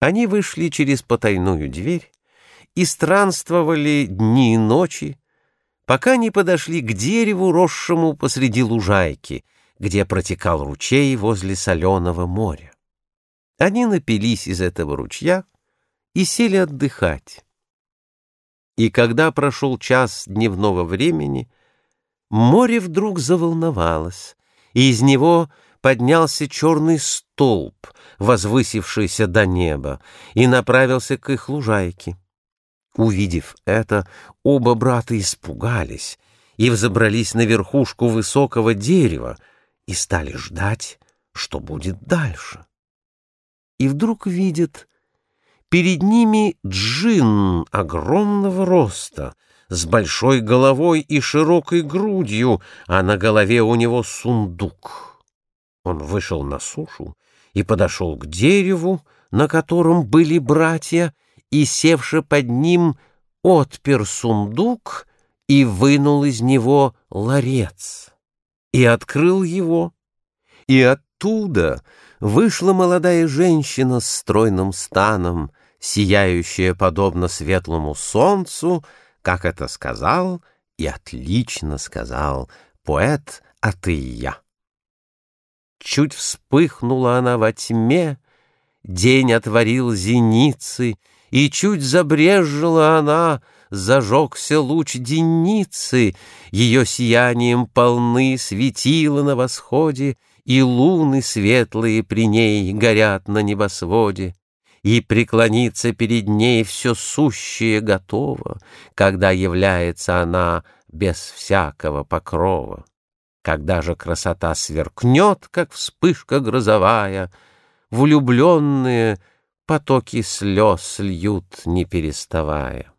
Они вышли через потайную дверь и странствовали дни и ночи, пока не подошли к дереву, росшему посреди лужайки, где протекал ручей возле соленого моря. Они напились из этого ручья и сели отдыхать. И когда прошел час дневного времени, море вдруг заволновалось, и из него поднялся черный столб, возвысившийся до неба, и направился к их лужайке. Увидев это, оба брата испугались и взобрались на верхушку высокого дерева и стали ждать, что будет дальше. И вдруг видят, перед ними джин огромного роста, с большой головой и широкой грудью, а на голове у него сундук. Он вышел на сушу и подошел к дереву, на котором были братья, и, севши под ним, отпер сундук и вынул из него ларец, и открыл его, и оттуда вышла молодая женщина с стройным станом, сияющая подобно светлому солнцу, как это сказал и отлично сказал поэт Атыя. Чуть вспыхнула она во тьме, День отворил зеницы, И чуть забрежила она, Зажегся луч деницы, Ее сиянием полны Светила на восходе, И луны светлые при ней Горят на небосводе. И преклониться перед ней Все сущее готово, Когда является она Без всякого покрова. Когда же красота сверкнет, как вспышка грозовая, Влюбленные потоки слез льют, не переставая.